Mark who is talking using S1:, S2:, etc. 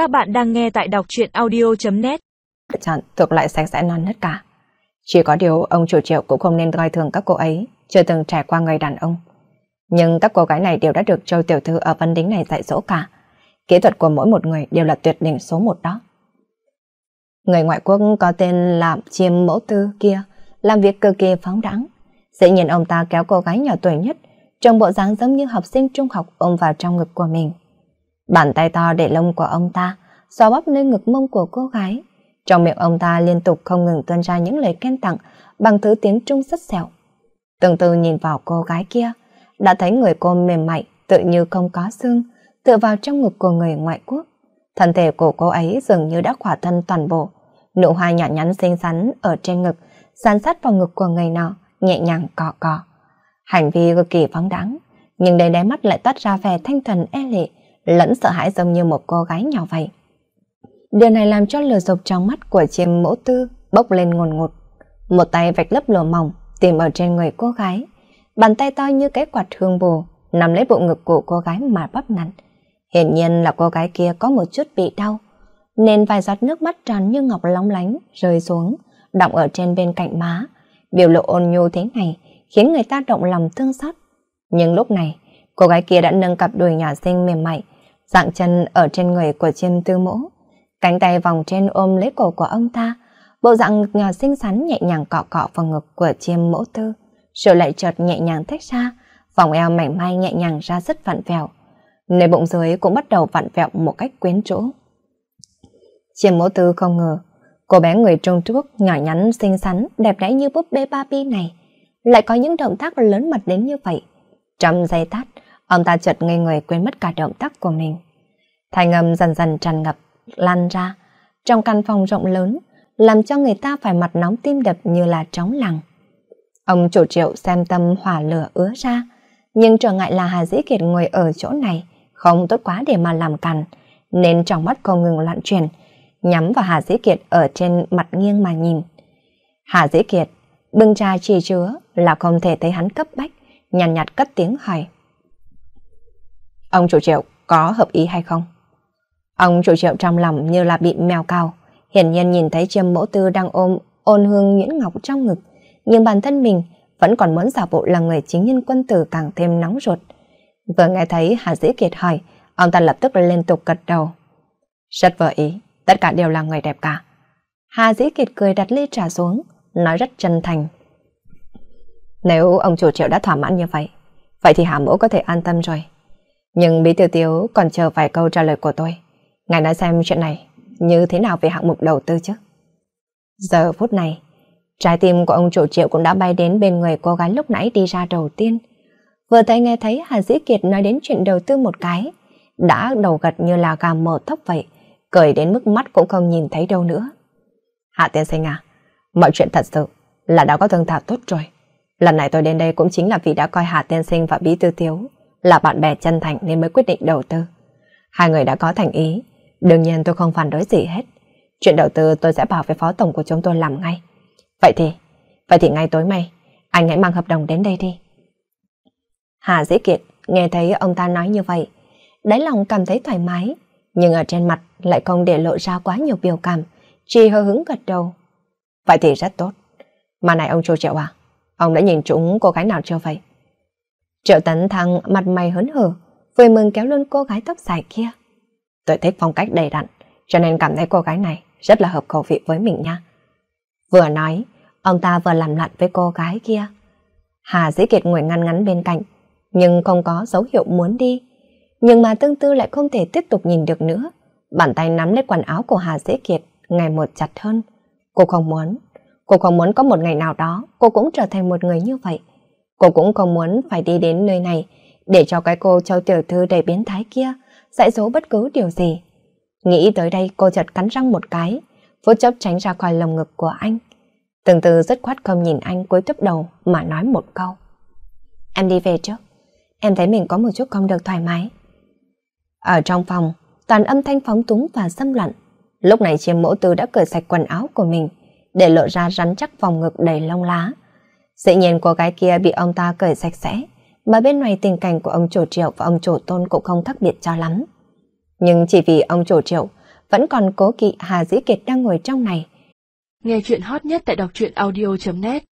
S1: Các bạn đang nghe tại đọc truyện audio.net
S2: Chọn thuộc lại sạch sẽ non hết cả. Chỉ có điều ông chủ triệu cũng không nên coi thường các cô ấy chưa từng trải qua người đàn ông. Nhưng các cô gái này đều đã được Châu Tiểu Thư ở Văn Đính này dạy dỗ cả. Kỹ thuật của mỗi một người đều là tuyệt đỉnh số một đó. Người ngoại quốc có tên là Chiêm Mẫu Tư kia, làm việc cực kỳ phóng đẳng. Dĩ nhiên ông ta kéo cô gái nhỏ tuổi nhất, trong bộ dáng giống như học sinh trung học ôm vào trong ngực của mình. Bàn tay to để lông của ông ta, xoa bóp lên ngực mông của cô gái. Trong miệng ông ta liên tục không ngừng tuôn ra những lời khen tặng bằng thứ tiếng Trung rất sẹo. Từng từ nhìn vào cô gái kia, đã thấy người cô mềm mại, tự như không có xương, tựa vào trong ngực của người ngoại quốc. Thân thể của cô ấy dường như đã khỏa thân toàn bộ. Nụ hoa nhỏ nhắn xinh xắn ở trên ngực, dán sát vào ngực của người nọ, nhẹ nhàng cọ cọ. Hành vi cực kỳ phóng đáng, nhưng đầy đáy mắt lại toát ra vẻ thanh thần e lệ, lẫn sợ hãi giống như một cô gái nhỏ vậy. Điều này làm cho lửa dục trong mắt của chiêm mẫu tư bốc lên ngồn ngột. Một tay vạch lớp lửa mỏng tìm ở trên người cô gái. Bàn tay to như cái quạt hương bù nằm lấy bộ ngực của cô gái mà bắp nặn. Hiển nhiên là cô gái kia có một chút bị đau, nên vài giọt nước mắt tròn như ngọc lóng lánh rơi xuống, đọng ở trên bên cạnh má. Biểu lộ ôn nhu thế này khiến người ta động lòng thương xót. Nhưng lúc này, cô gái kia đã nâng cặp đùi nhỏ xinh mềm mại, dạng chân ở trên người của chiêm tư mẫu. Cánh tay vòng trên ôm lấy cổ của ông ta, bộ dạng nhỏ xinh xắn nhẹ nhàng cọ cọ vào ngực của chiêm mẫu tư, rồi lại chợt nhẹ nhàng tách ra, vòng eo mảnh mai nhẹ nhàng ra rất vặn vẹo. Nơi bụng dưới cũng bắt đầu vặn vẹo một cách quyến rũ. Chiêm mẫu tư không ngờ, cô bé người Trung Quốc nhỏ nhắn xinh xắn, đẹp đẽ như búp bê Barbie này, lại có những động tác lớn mật đến như vậy. Trong giây tát, ông ta chợt ngây người quên mất cả động tác của mình. Thanh âm dần dần tràn ngập, lan ra, trong căn phòng rộng lớn, làm cho người ta phải mặt nóng tim đập như là trống lặng. Ông chủ triệu xem tâm hỏa lửa ứa ra, nhưng trở ngại là Hà Dĩ Kiệt ngồi ở chỗ này, không tốt quá để mà làm cằn, nên trong mắt không ngừng loạn chuyển, nhắm vào Hà Dĩ Kiệt ở trên mặt nghiêng mà nhìn. Hà Dĩ Kiệt, bưng trà chỉ chứa là không thể thấy hắn cấp bách, nhàn nhạt, nhạt cất tiếng hỏi. Ông chủ triệu có hợp ý hay không? Ông chủ triệu trong lòng như là bị mèo cao, hiển nhiên nhìn thấy chiêm mẫu tư đang ôm ôn hương nhuyễn ngọc trong ngực, nhưng bản thân mình vẫn còn muốn giả bộ là người chính nhân quân tử càng thêm nóng ruột. Vừa nghe thấy Hà Dĩ Kiệt hỏi, ông ta lập tức liên tục gật đầu. Rất vợ ý, tất cả đều là người đẹp cả. Hà Dĩ Kiệt cười đặt ly trà xuống, nói rất chân thành. Nếu ông chủ triệu đã thỏa mãn như vậy, vậy thì Hà Mẫu có thể an tâm rồi. Nhưng Bí Tiêu Tiếu còn chờ vài câu trả lời của tôi. Ngài nói xem chuyện này như thế nào về hạng mục đầu tư chứ? Giờ phút này, trái tim của ông chủ triệu cũng đã bay đến bên người cô gái lúc nãy đi ra đầu tiên. Vừa thấy nghe thấy Hà Dĩ Kiệt nói đến chuyện đầu tư một cái, đã đầu gật như là gà mở thấp vậy, cười đến mức mắt cũng không nhìn thấy đâu nữa. Hạ tiên sinh à, mọi chuyện thật sự là đã có thương thảo tốt rồi. Lần này tôi đến đây cũng chính là vì đã coi Hạ tiên sinh và Bí Tư Tiếu là bạn bè chân thành nên mới quyết định đầu tư. Hai người đã có thành ý, đương nhiên tôi không phản đối gì hết. Chuyện đầu tư tôi sẽ bảo với phó tổng của chúng tôi làm ngay. Vậy thì, vậy thì ngay tối mai, anh hãy mang hợp đồng đến đây đi. Hà Dĩ Kiệt nghe thấy ông ta nói như vậy, đáy lòng cảm thấy thoải mái, nhưng ở trên mặt lại không để lộ ra quá nhiều biểu cảm, chỉ hờ hứng gật đầu. Vậy thì rất tốt. Mà này ông Châu Triệu à, ông đã nhìn trúng cô gái nào chưa vậy? Triệu Tấn Thăng mặt mày hớn hở, vui mừng kéo luôn cô gái tóc dài kia. Tôi thích phong cách đầy đặn, cho nên cảm thấy cô gái này rất là hợp khẩu vị với mình nha. Vừa nói, ông ta vừa làm lặn với cô gái kia. Hà Dĩ Kiệt ngồi ngăn ngắn bên cạnh, nhưng không có dấu hiệu muốn đi. Nhưng mà tương tư lại không thể tiếp tục nhìn được nữa. Bàn tay nắm lấy quần áo của Hà Dĩ Kiệt ngày một chặt hơn. Cô không muốn, cô không muốn có một ngày nào đó cô cũng trở thành một người như vậy. Cô cũng không muốn phải đi đến nơi này để cho cái cô châu tiểu thư đầy biến thái kia dạy dỗ bất cứ điều gì. Nghĩ tới đây cô chợt cắn răng một cái, phút chốc tránh ra khỏi lồng ngực của anh. Từng từ rất khoát không nhìn anh cúi thấp đầu mà nói một câu. Em đi về trước, em thấy mình có một chút không được thoải mái. Ở trong phòng, toàn âm thanh phóng túng và xâm lặn. Lúc này chiêm mẫu tư đã cởi sạch quần áo của mình, để lộ ra rắn chắc vòng ngực đầy lông lá. Dĩ nhiên cô gái kia bị ông ta cởi sạch sẽ, mà bên ngoài tình cảnh của ông chủ triệu và ông chủ tôn cũng không khác biệt cho lắm. Nhưng chỉ vì ông chủ triệu vẫn còn cố kỵ Hà Dĩ Kiệt đang ngồi trong này.
S3: Nghe chuyện hot nhất tại đọc truyện audio.net